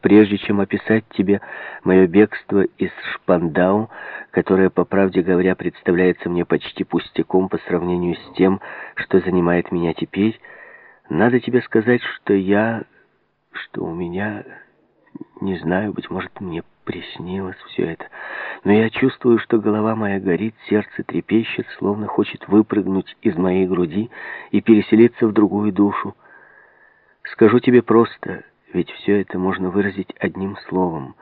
прежде чем описать тебе мое бегство из Шпандау, которое, по правде говоря, представляется мне почти пустяком по сравнению с тем, что занимает меня теперь, надо тебе сказать, что я... что у меня... Не знаю, быть может, мне приснилось все это. Но я чувствую, что голова моя горит, сердце трепещет, словно хочет выпрыгнуть из моей груди и переселиться в другую душу. Скажу тебе просто, ведь все это можно выразить одним словом.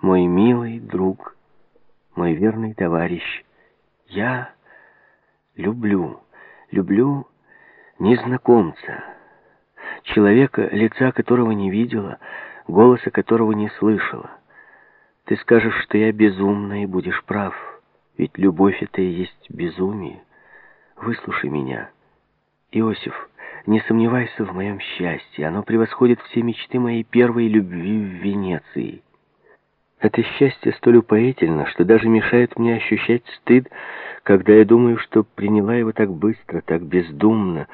Мой милый друг, мой верный товарищ, я люблю, люблю незнакомца, человека, лица которого не видела, голоса которого не слышала. Ты скажешь, что я безумна, и будешь прав, ведь любовь — это и есть безумие. Выслушай меня, Иосиф, не сомневайся в моем счастье, оно превосходит все мечты моей первой любви в Венеции. Это счастье столь упоительно, что даже мешает мне ощущать стыд, когда я думаю, что приняла его так быстро, так бездумно,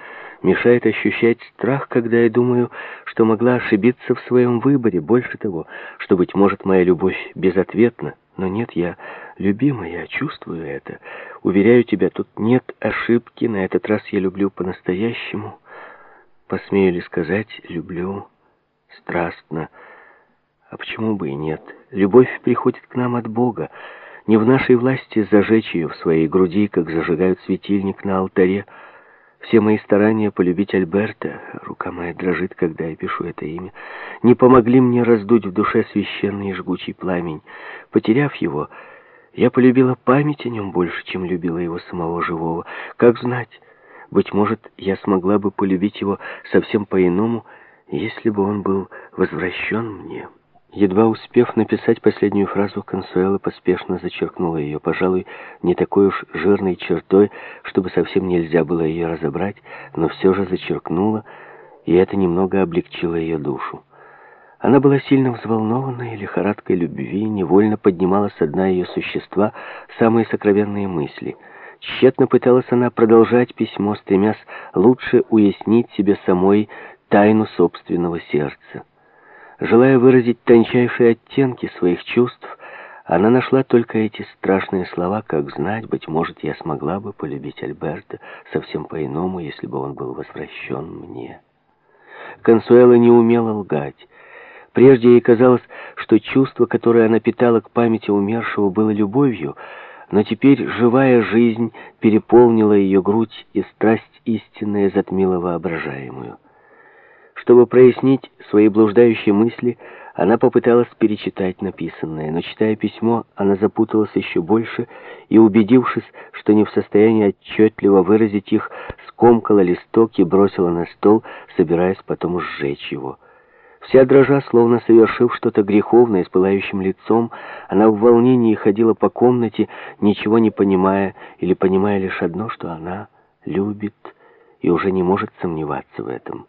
мешает ощущать страх, когда я думаю, что могла ошибиться в своем выборе, больше того, что, быть может, моя любовь безответна. Но нет, я любимая, я чувствую это. Уверяю тебя, тут нет ошибки, на этот раз я люблю по-настоящему. Посмею ли сказать, люблю страстно. А почему бы и нет? Любовь приходит к нам от Бога. Не в нашей власти зажечь ее в своей груди, как зажигают светильник на алтаре, все мои старания полюбить Альберта, рука моя дрожит, когда я пишу это имя, не помогли мне раздуть в душе священный и жгучий пламень. Потеряв его, я полюбила память о нем больше, чем любила его самого живого. Как знать, быть может, я смогла бы полюбить его совсем по-иному, если бы он был возвращен мне». Едва успев написать последнюю фразу, Консуэла поспешно зачеркнула ее, пожалуй, не такой уж жирной чертой, чтобы совсем нельзя было ее разобрать, но все же зачеркнула, и это немного облегчило ее душу. Она была сильно взволнована, и лихорадкой любви невольно поднимала со дна ее существа самые сокровенные мысли. Тщетно пыталась она продолжать письмо, стремясь лучше уяснить себе самой тайну собственного сердца. Желая выразить тончайшие оттенки своих чувств, она нашла только эти страшные слова, как знать, быть может, я смогла бы полюбить Альберта совсем по-иному, если бы он был возвращен мне. Консуэла не умела лгать. Прежде ей казалось, что чувство, которое она питала к памяти умершего, было любовью, но теперь живая жизнь переполнила ее грудь, и страсть истинная затмила воображаемую. Чтобы прояснить свои блуждающие мысли, она попыталась перечитать написанное, но, читая письмо, она запуталась еще больше и, убедившись, что не в состоянии отчетливо выразить их, скомкала листок и бросила на стол, собираясь потом сжечь его. Вся дрожа, словно совершив что-то греховное с пылающим лицом, она в волнении ходила по комнате, ничего не понимая, или понимая лишь одно, что она любит и уже не может сомневаться в этом.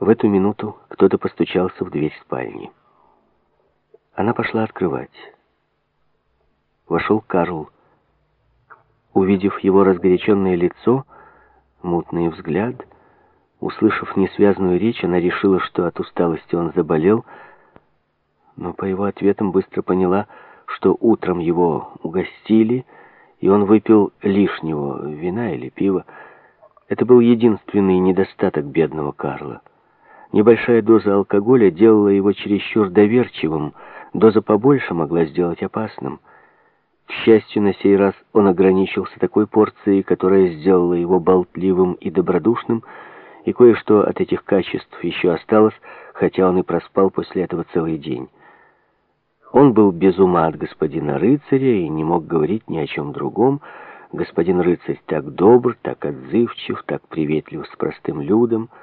В эту минуту кто-то постучался в дверь спальни. Она пошла открывать. Вошел Карл. Увидев его разгоряченное лицо, мутный взгляд, услышав несвязную речь, она решила, что от усталости он заболел, но по его ответам быстро поняла, что утром его угостили, и он выпил лишнего вина или пива. Это был единственный недостаток бедного Карла. Небольшая доза алкоголя делала его чересчур доверчивым, доза побольше могла сделать опасным. К счастью, на сей раз он ограничился такой порцией, которая сделала его болтливым и добродушным, и кое-что от этих качеств еще осталось, хотя он и проспал после этого целый день. Он был без ума от господина рыцаря и не мог говорить ни о чем другом. Господин рыцарь так добр, так отзывчив, так приветлив с простым людом —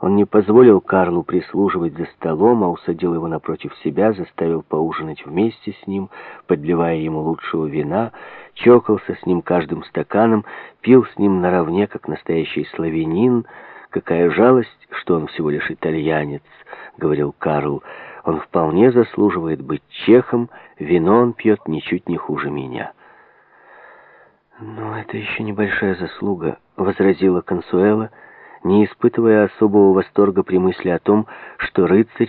он не позволил Карлу прислуживать за столом, а усадил его напротив себя, заставил поужинать вместе с ним, подливая ему лучшего вина, чокался с ним каждым стаканом, пил с ним наравне, как настоящий славянин. «Какая жалость, что он всего лишь итальянец», — говорил Карл. «Он вполне заслуживает быть чехом, вино он пьет ничуть не хуже меня». «Но это еще небольшая заслуга», — возразила Консуэла, — не испытывая особого восторга при мысли о том, что рыцарь